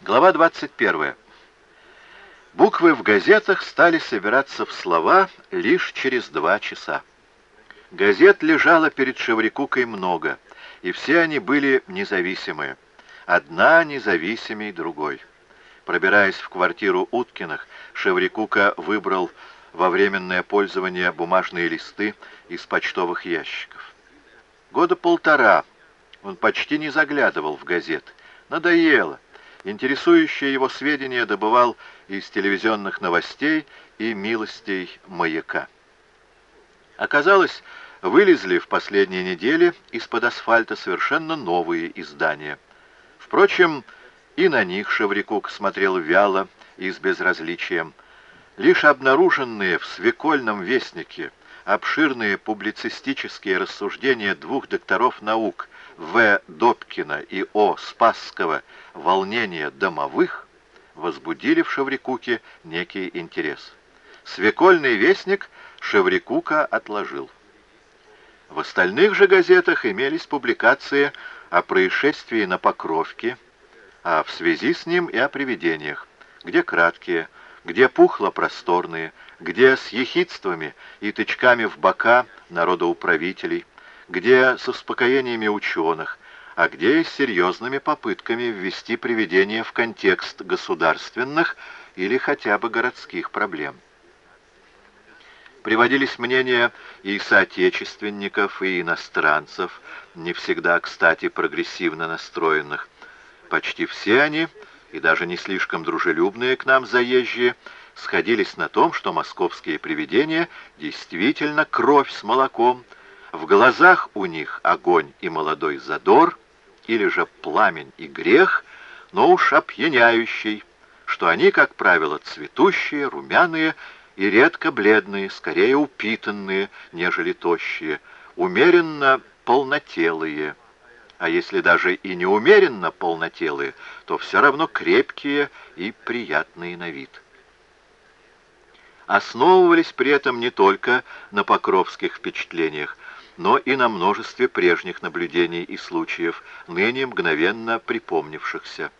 Глава 21. Буквы в газетах стали собираться в слова лишь через два часа. Газет лежало перед Шеврикукой много, и все они были независимые. Одна независимей другой. Пробираясь в квартиру Уткиных, Шеврикука выбрал во временное пользование бумажные листы из почтовых ящиков. Года полтора он почти не заглядывал в газеты. Надоело. Интересующие его сведения добывал из телевизионных новостей и милостей маяка. Оказалось, вылезли в последние недели из-под асфальта совершенно новые издания. Впрочем, и на них Шеврикук смотрел вяло и с безразличием. Лишь обнаруженные в свекольном вестнике обширные публицистические рассуждения двух докторов наук В. Добкина и О. Спасского «Волнение домовых» возбудили в Шеврикуке некий интерес. Свекольный вестник Шеврикука отложил. В остальных же газетах имелись публикации о происшествии на Покровке, а в связи с ним и о привидениях, где краткие, где пухло-просторные, где с ехидствами и тычками в бока народоуправителей, где с успокоениями ученых, а где с серьезными попытками ввести привидения в контекст государственных или хотя бы городских проблем. Приводились мнения и соотечественников, и иностранцев, не всегда, кстати, прогрессивно настроенных. Почти все они, и даже не слишком дружелюбные к нам заезжие, сходились на том, что московские привидения действительно кровь с молоком, в глазах у них огонь и молодой задор, или же пламень и грех, но уж опьяняющий, что они, как правило, цветущие, румяные и редко бледные, скорее упитанные, нежели тощие, умеренно полнотелые, а если даже и не умеренно полнотелые, то все равно крепкие и приятные на вид. Основывались при этом не только на покровских впечатлениях, но и на множестве прежних наблюдений и случаев, ныне мгновенно припомнившихся.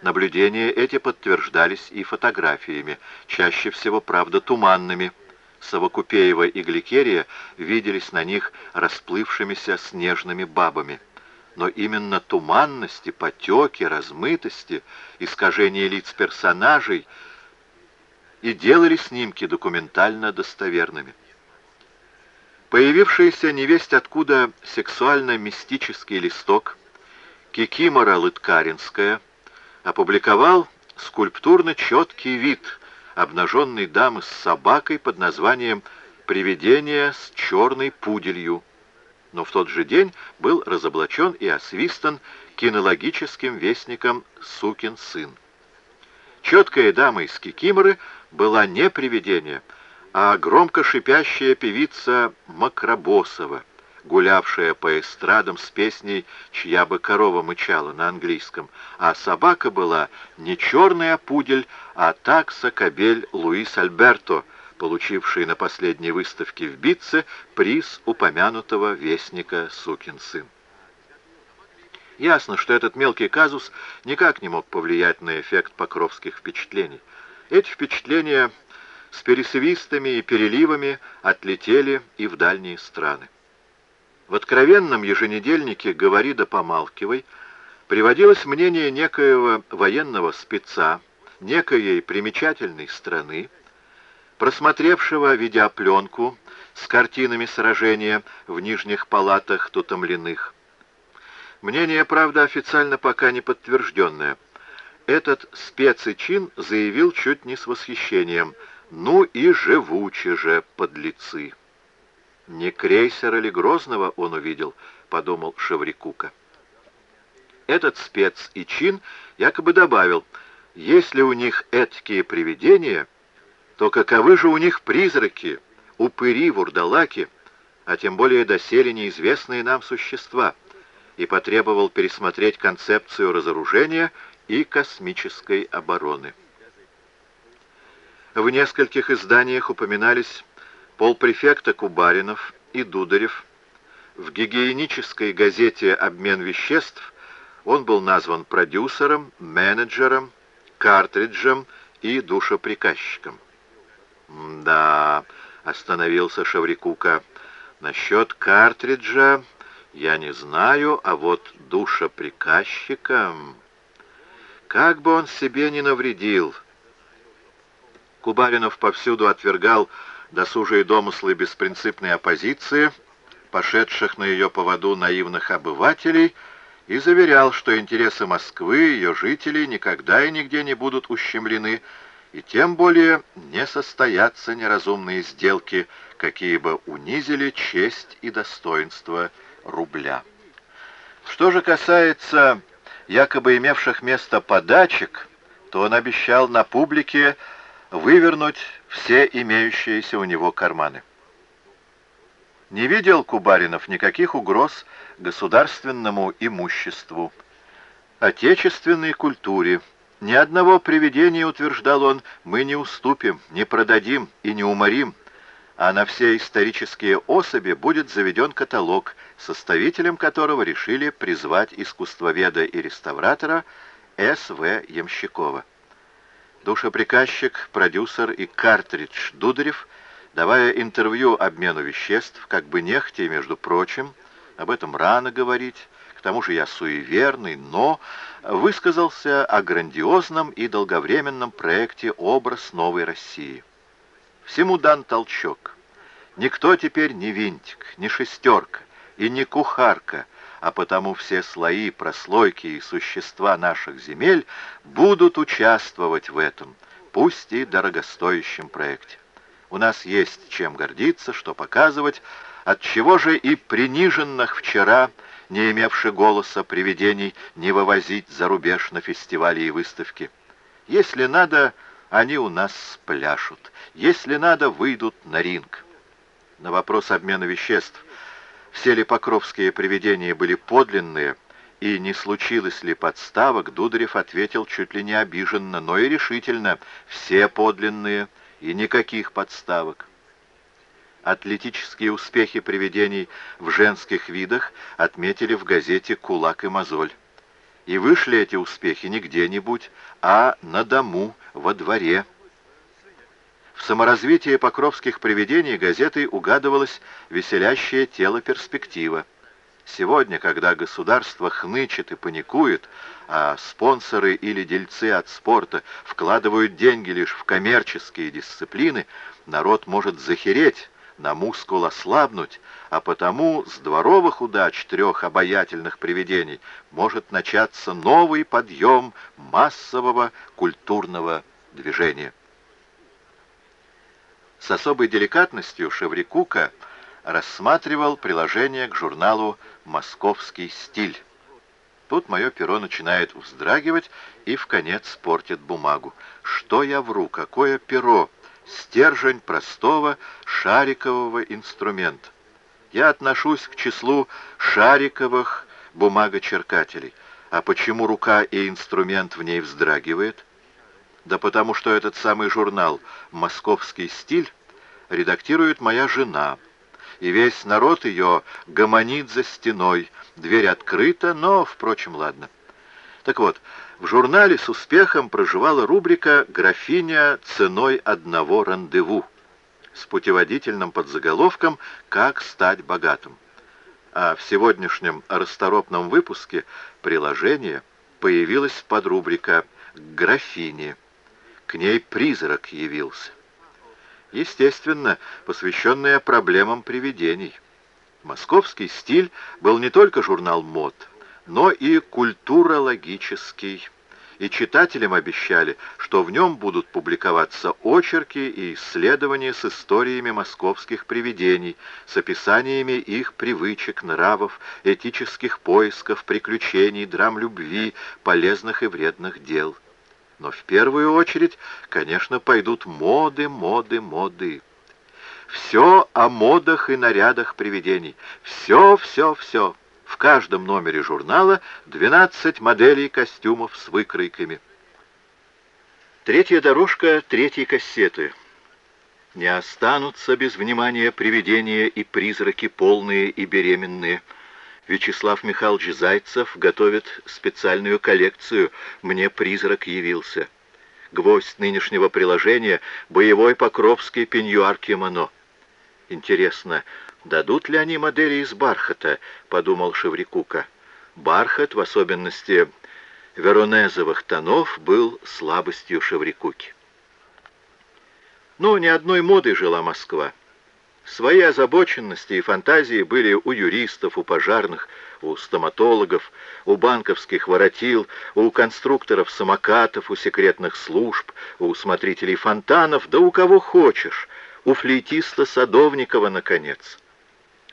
Наблюдения эти подтверждались и фотографиями, чаще всего, правда, туманными. Совокупеева и Гликерия виделись на них расплывшимися снежными бабами. Но именно туманности, потеки, размытости, искажение лиц персонажей и делали снимки документально достоверными. Появившийся невесть откуда сексуально-мистический листок Кикимора Лыткаринская опубликовал скульптурно четкий вид обнаженной дамы с собакой под названием «Привидение с черной пуделью», но в тот же день был разоблачен и освистан кинологическим вестником «Сукин сын». Четкая дама из Кикиморы была не привидение, а громко шипящая певица Макробосова, гулявшая по эстрадам с песней «Чья бы корова мычала» на английском, а собака была не черный опудель, а такса кобель Луис Альберто, получивший на последней выставке в Битце приз упомянутого вестника «Сукин сын». Ясно, что этот мелкий казус никак не мог повлиять на эффект покровских впечатлений. Эти впечатления с пересвистами и переливами отлетели и в дальние страны. В откровенном еженедельнике «Говори да помалкивай» приводилось мнение некоего военного спеца, некоей примечательной страны, просмотревшего видеопленку с картинами сражения в нижних палатах Тутомленных. Мнение, правда, официально пока не подтвержденное. Этот спец и чин заявил чуть не с восхищением – ну и живучи же, подлецы. Не крейсер или Грозного он увидел, подумал Шеврикука. Этот спец и чин якобы добавил, если у них эткие привидения, то каковы же у них призраки, упыри, вурдалаки, а тем более доселе неизвестные нам существа, и потребовал пересмотреть концепцию разоружения и космической обороны. В нескольких изданиях упоминались полпрефекта Кубаринов и Дударев. В гигиенической газете «Обмен веществ» Он был назван продюсером, менеджером, картриджем и душеприказчиком. «Да», — остановился Шаврикука, — «насчет картриджа я не знаю, а вот душеприказчика...» Как бы он себе не навредил. Кубаринов повсюду отвергал досужие домыслы беспринципной оппозиции, пошедших на ее поводу наивных обывателей, и заверял, что интересы Москвы, ее жителей, никогда и нигде не будут ущемлены, и тем более не состоятся неразумные сделки, какие бы унизили честь и достоинство рубля. Что же касается якобы имевших место подачек, то он обещал на публике вывернуть все имеющиеся у него карманы. Не видел Кубаринов никаких угроз государственному имуществу, отечественной культуре. Ни одного привидения, утверждал он, мы не уступим, не продадим и не уморим, а на все исторические особи будет заведен каталог, составителем которого решили призвать искусствоведа и реставратора С.В. Ямщикова. Душеприказчик, продюсер и картридж Дударев, давая интервью обмену веществ, как бы нехотя, между прочим, об этом рано говорить, к тому же я суеверный, но высказался о грандиозном и долговременном проекте «Образ новой России». Всему дан толчок. Никто теперь не винтик, не шестерка и не кухарка, а потому все слои, прослойки и существа наших земель будут участвовать в этом, пусть и дорогостоящем проекте. У нас есть чем гордиться, что показывать, от чего же и приниженных вчера, не имевших голоса привидений, не вывозить за рубеж на фестивали и выставки. Если надо, они у нас спляшут. Если надо, выйдут на ринг. На вопрос обмена веществ, все ли покровские привидения были подлинные, и не случилось ли подставок, Дударев ответил чуть ли не обиженно, но и решительно, все подлинные и никаких подставок. Атлетические успехи привидений в женских видах отметили в газете «Кулак и мозоль». И вышли эти успехи не где-нибудь, а на дому, во дворе. В саморазвитии покровских привидений газетой угадывалась веселящее тело перспектива. Сегодня, когда государство хнычет и паникует, а спонсоры или дельцы от спорта вкладывают деньги лишь в коммерческие дисциплины, народ может захереть, на мускул ослабнуть, а потому с дворовых удач трех обаятельных привидений может начаться новый подъем массового культурного движения. С особой деликатностью Шеврикука рассматривал приложение к журналу «Московский стиль». Тут мое перо начинает вздрагивать и в конец портит бумагу. Что я вру? Какое перо? стержень простого шарикового инструмента. Я отношусь к числу шариковых бумагочеркателей. А почему рука и инструмент в ней вздрагивает? Да потому что этот самый журнал «Московский стиль» редактирует моя жена, и весь народ ее гомонит за стеной, дверь открыта, но, впрочем, ладно. Так вот, в журнале с успехом проживала рубрика «Графиня ценой одного рандеву» с путеводительным подзаголовком «Как стать богатым». А в сегодняшнем расторопном выпуске приложения появилась подрубрика «Графине». К ней призрак явился. Естественно, посвященная проблемам привидений. Московский стиль был не только журнал мод, но и культурологический, и читателям обещали, что в нем будут публиковаться очерки и исследования с историями московских привидений, с описаниями их привычек, нравов, этических поисков, приключений, драм любви, полезных и вредных дел. Но в первую очередь, конечно, пойдут моды, моды, моды. Все о модах и нарядах привидений. Все, все, все. В каждом номере журнала 12 моделей костюмов с выкройками. Третья дорожка третьей кассеты. Не останутся без внимания привидения и призраки полные и беременные. Вячеслав Михайлович Зайцев готовит специальную коллекцию «Мне призрак явился». Гвоздь нынешнего приложения — боевой покровский пеньюар кимоно. Интересно, дадут ли они модели из бархата, — подумал Шеврикука. Бархат, в особенности веронезовых тонов, был слабостью Шеврикуки. Но ни одной модой жила Москва. Свои озабоченности и фантазии были у юристов, у пожарных, у стоматологов, у банковских воротил, у конструкторов самокатов, у секретных служб, у смотрителей фонтанов, да у кого хочешь, у флейтиста Садовникова, наконец.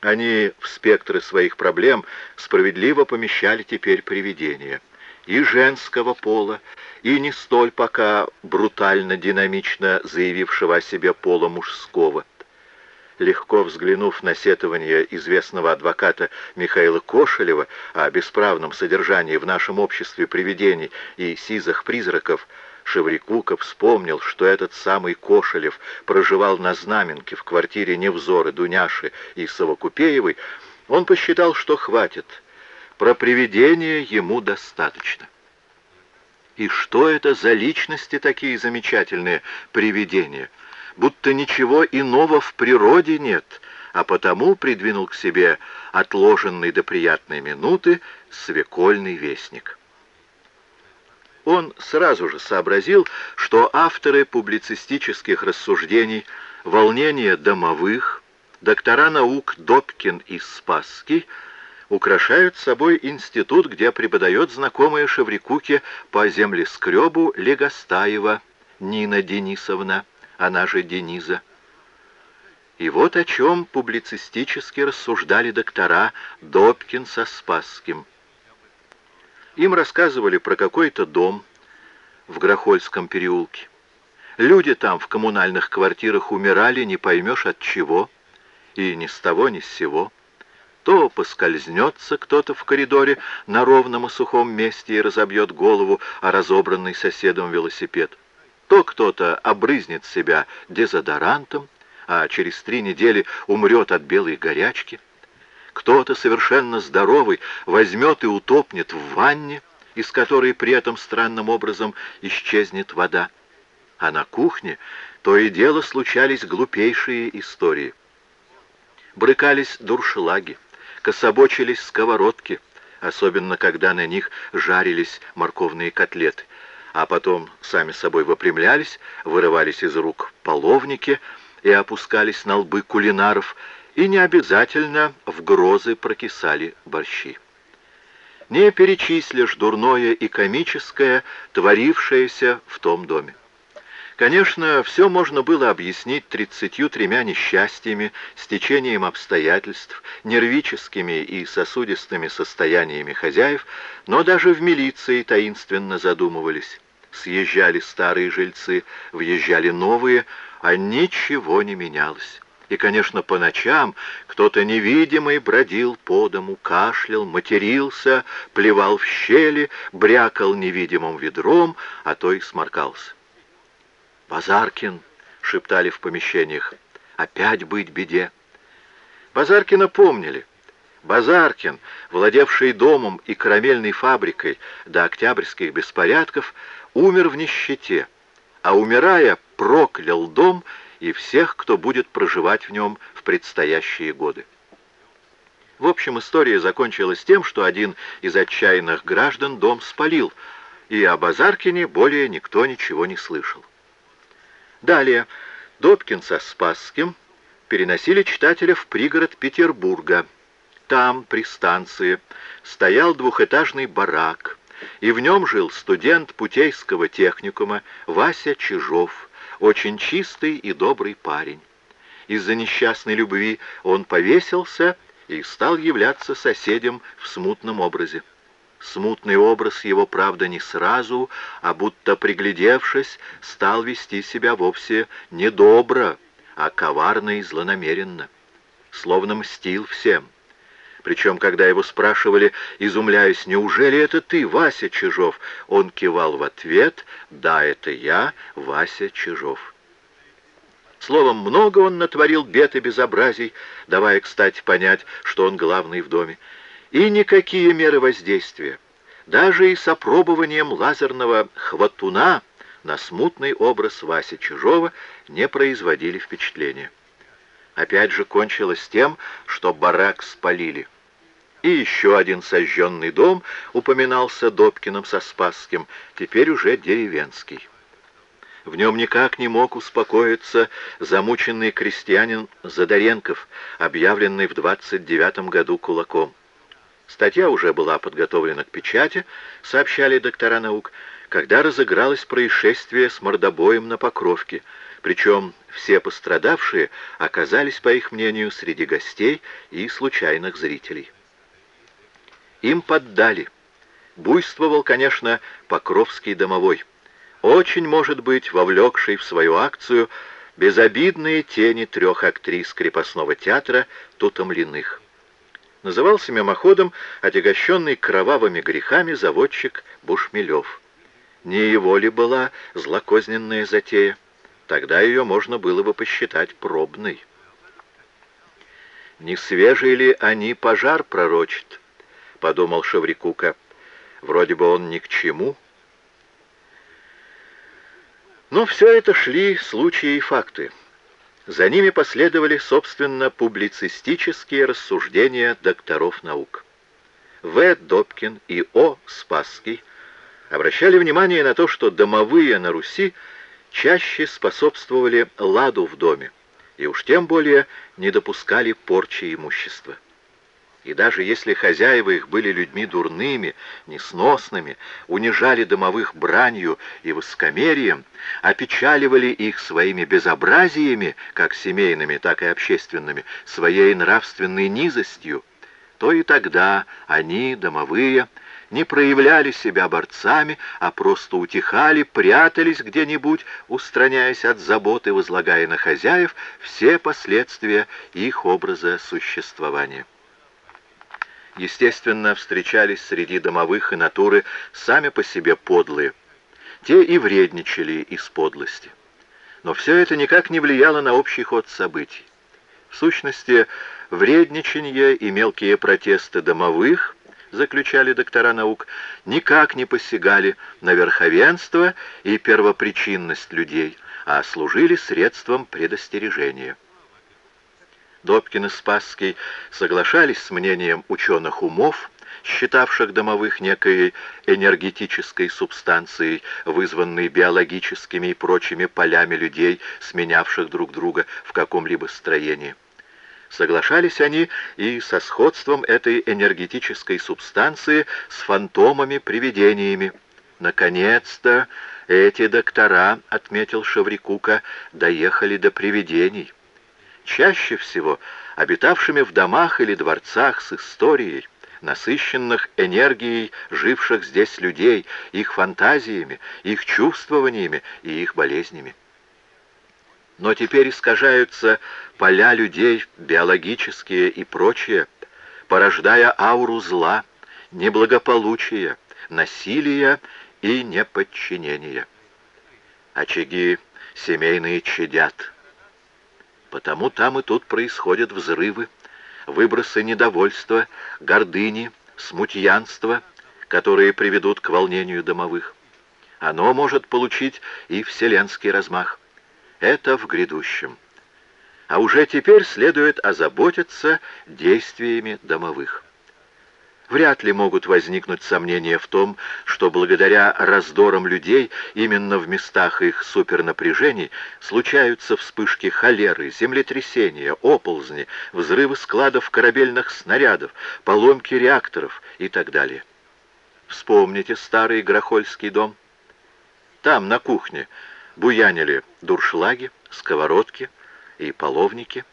Они в спектры своих проблем справедливо помещали теперь привидения и женского пола, и не столь пока брутально-динамично заявившего о себе пола мужского – легко взглянув на сетование известного адвоката Михаила Кошелева о бесправном содержании в нашем обществе привидений и сизых призраков, Шеврикука вспомнил, что этот самый Кошелев проживал на Знаменке в квартире Невзоры, Дуняши и Совокупеевой, он посчитал, что хватит. Про привидения ему достаточно. И что это за личности такие замечательные привидения? Будто ничего иного в природе нет, а потому придвинул к себе отложенный до приятной минуты свекольный вестник. Он сразу же сообразил, что авторы публицистических рассуждений «Волнение домовых», доктора наук Добкин и Спасский украшают собой институт, где преподает знакомая Шеврикуке по землескребу Легостаева Нина Денисовна она же Дениза. И вот о чем публицистически рассуждали доктора Добкин со Спасским. Им рассказывали про какой-то дом в Грохольском переулке. Люди там в коммунальных квартирах умирали, не поймешь от чего, и ни с того, ни с сего. То поскользнется кто-то в коридоре на ровном и сухом месте и разобьет голову о разобранный соседом велосипед то кто-то обрызнет себя дезодорантом, а через три недели умрет от белой горячки, кто-то совершенно здоровый возьмет и утопнет в ванне, из которой при этом странным образом исчезнет вода. А на кухне то и дело случались глупейшие истории. Брыкались дуршлаги, кособочились сковородки, особенно когда на них жарились морковные котлеты, а потом сами собой выпрямлялись, вырывались из рук половники и опускались на лбы кулинаров, и не обязательно в грозы прокисали борщи. Не перечислишь дурное и комическое, творившееся в том доме. Конечно, все можно было объяснить тридцатью тремя несчастьями, стечением обстоятельств, нервическими и сосудистыми состояниями хозяев, но даже в милиции таинственно задумывались съезжали старые жильцы, въезжали новые, а ничего не менялось. И, конечно, по ночам кто-то невидимый бродил по дому, кашлял, матерился, плевал в щели, брякал невидимым ведром, а то и сморкался. «Базаркин!» — шептали в помещениях. «Опять быть беде!» Базаркина помнили. Базаркин, владевший домом и карамельной фабрикой до октябрьских беспорядков, умер в нищете, а умирая, проклял дом и всех, кто будет проживать в нем в предстоящие годы. В общем, история закончилась тем, что один из отчаянных граждан дом спалил, и о Базаркине более никто ничего не слышал. Далее Добкин со Спасским переносили читателя в пригород Петербурга. Там, при станции, стоял двухэтажный барак, и в нем жил студент Путейского техникума Вася Чижов, очень чистый и добрый парень. Из-за несчастной любви он повесился и стал являться соседям в смутном образе. Смутный образ его, правда, не сразу, а будто приглядевшись, стал вести себя вовсе недобро, а коварно и злонамеренно, словно мстил всем. Причем, когда его спрашивали, изумляясь, «Неужели это ты, Вася Чижов?» Он кивал в ответ, «Да, это я, Вася Чижов». Словом, много он натворил бед и безобразий, давая, кстати, понять, что он главный в доме. И никакие меры воздействия, даже и с опробованием лазерного хватуна на смутный образ Васи Чижова не производили впечатления. Опять же кончилось тем, что барак спалили. И еще один сожженный дом упоминался Добкиным со Спасским, теперь уже деревенский. В нем никак не мог успокоиться замученный крестьянин Задоренков, объявленный в 29 году кулаком. Статья уже была подготовлена к печати, сообщали доктора наук, когда разыгралось происшествие с мордобоем на Покровке, причем все пострадавшие оказались, по их мнению, среди гостей и случайных зрителей. Им поддали. Буйствовал, конечно, Покровский домовой, очень, может быть, вовлекший в свою акцию безобидные тени трех актрис крепостного театра Тутомлиных. Назывался мимоходом отягощенный кровавыми грехами заводчик Бушмелев. Не его ли была злокозненная затея? Тогда ее можно было бы посчитать пробной. «Не свежий ли они пожар пророчат?» — подумал Шаврикука. «Вроде бы он ни к чему». Но все это шли случаи и факты. За ними последовали, собственно, публицистические рассуждения докторов наук. В. Добкин и О. Спасский обращали внимание на то, что домовые на Руси чаще способствовали ладу в доме и уж тем более не допускали порчи имущества. И даже если хозяева их были людьми дурными, несносными, унижали домовых бранью и воскомерием, опечаливали их своими безобразиями, как семейными, так и общественными, своей нравственной низостью, то и тогда они, домовые, не проявляли себя борцами, а просто утихали, прятались где-нибудь, устраняясь от заботы, возлагая на хозяев все последствия их образа существования. Естественно, встречались среди домовых и натуры сами по себе подлые. Те и вредничали из подлости. Но все это никак не влияло на общий ход событий. В сущности, вредничанье и мелкие протесты домовых, заключали доктора наук, никак не посягали на верховенство и первопричинность людей, а служили средством предостережения. Добкин и Спасский соглашались с мнением ученых умов, считавших домовых некой энергетической субстанцией, вызванной биологическими и прочими полями людей, сменявших друг друга в каком-либо строении. Соглашались они и со сходством этой энергетической субстанции с фантомами-привидениями. Наконец-то эти доктора, отметил Шеврикука, доехали до привидений чаще всего обитавшими в домах или дворцах с историей, насыщенных энергией живших здесь людей, их фантазиями, их чувствованиями и их болезнями. Но теперь искажаются поля людей, биологические и прочие, порождая ауру зла, неблагополучия, насилия и неподчинения. Очаги семейные чадят, Потому там и тут происходят взрывы, выбросы недовольства, гордыни, смутьянства, которые приведут к волнению домовых. Оно может получить и вселенский размах. Это в грядущем. А уже теперь следует озаботиться действиями домовых вряд ли могут возникнуть сомнения в том, что благодаря раздорам людей именно в местах их супернапряжений случаются вспышки холеры, землетрясения, оползни, взрывы складов корабельных снарядов, поломки реакторов и так далее. Вспомните старый Грохольский дом. Там, на кухне, буянили дуршлаги, сковородки и половники,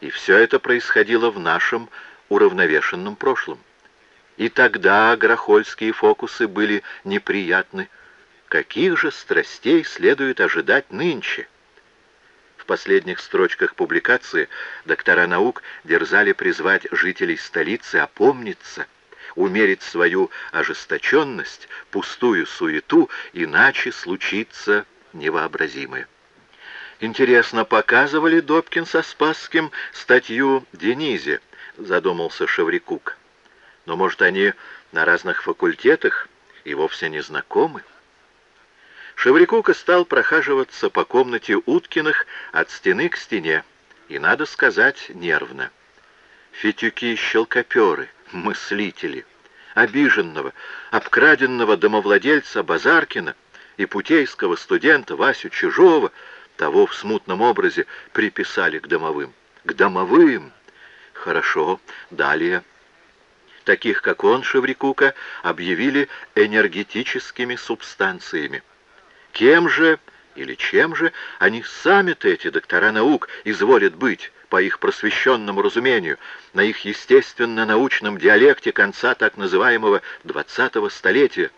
и все это происходило в нашем уравновешенном прошлом. И тогда грохольские фокусы были неприятны. Каких же страстей следует ожидать нынче? В последних строчках публикации доктора наук дерзали призвать жителей столицы опомниться, умерить свою ожесточенность, пустую суету, иначе случится невообразимое. Интересно, показывали Добкин со Спасским статью Денизе, задумался Шеврикук. Но, может, они на разных факультетах и вовсе не знакомы? Шеврикука стал прохаживаться по комнате Уткиных от стены к стене, и, надо сказать, нервно. Фитюки-щелкоперы, мыслители, обиженного, обкраденного домовладельца Базаркина и путейского студента Васю Чижова, того в смутном образе приписали к домовым. К домовым! Хорошо, далее. Таких, как он, Шеврикука, объявили энергетическими субстанциями. Кем же или чем же они сами-то, эти доктора наук, изволят быть, по их просвещенному разумению, на их естественно-научном диалекте конца так называемого двадцатого столетия?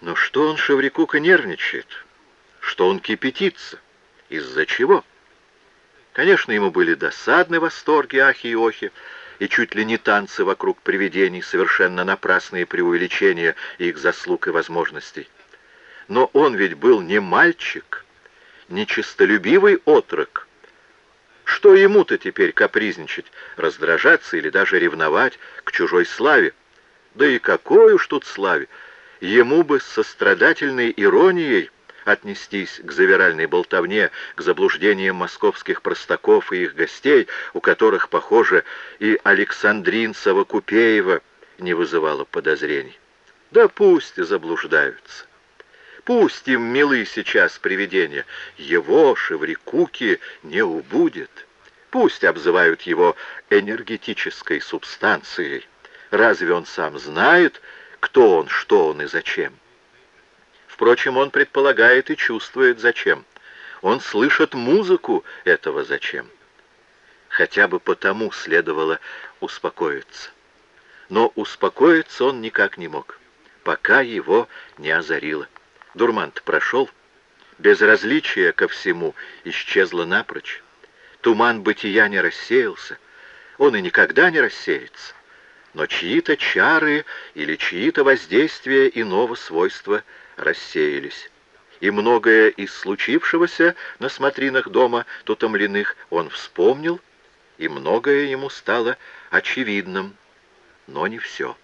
Но что он, Шеврикука, нервничает? Что он кипятится? Из-за чего? Конечно, ему были досадны восторги, ахи и охи, и чуть ли не танцы вокруг привидений, совершенно напрасные преувеличения их заслуг и возможностей. Но он ведь был не мальчик, не честолюбивый отрок. Что ему-то теперь капризничать, раздражаться или даже ревновать к чужой славе? Да и какой уж тут славе! Ему бы с сострадательной иронией отнестись к завиральной болтовне, к заблуждениям московских простаков и их гостей, у которых, похоже, и Александринцева-Купеева не вызывало подозрений. Да пусть заблуждаются. Пусть им милы сейчас привидения, его, Шеврикуки, не убудет. Пусть обзывают его энергетической субстанцией. Разве он сам знает, кто он, что он и зачем? Впрочем, он предполагает и чувствует зачем. Он слышит музыку этого зачем. Хотя бы потому следовало успокоиться. Но успокоиться он никак не мог, пока его не озарило. дурман прошел, безразличие ко всему исчезло напрочь. Туман бытия не рассеялся, он и никогда не рассеется, но чьи-то чары или чьи-то воздействия иного свойства – рассеялись. И многое из случившегося на смотринах дома Тутомлиных он вспомнил, и многое ему стало очевидным, но не все.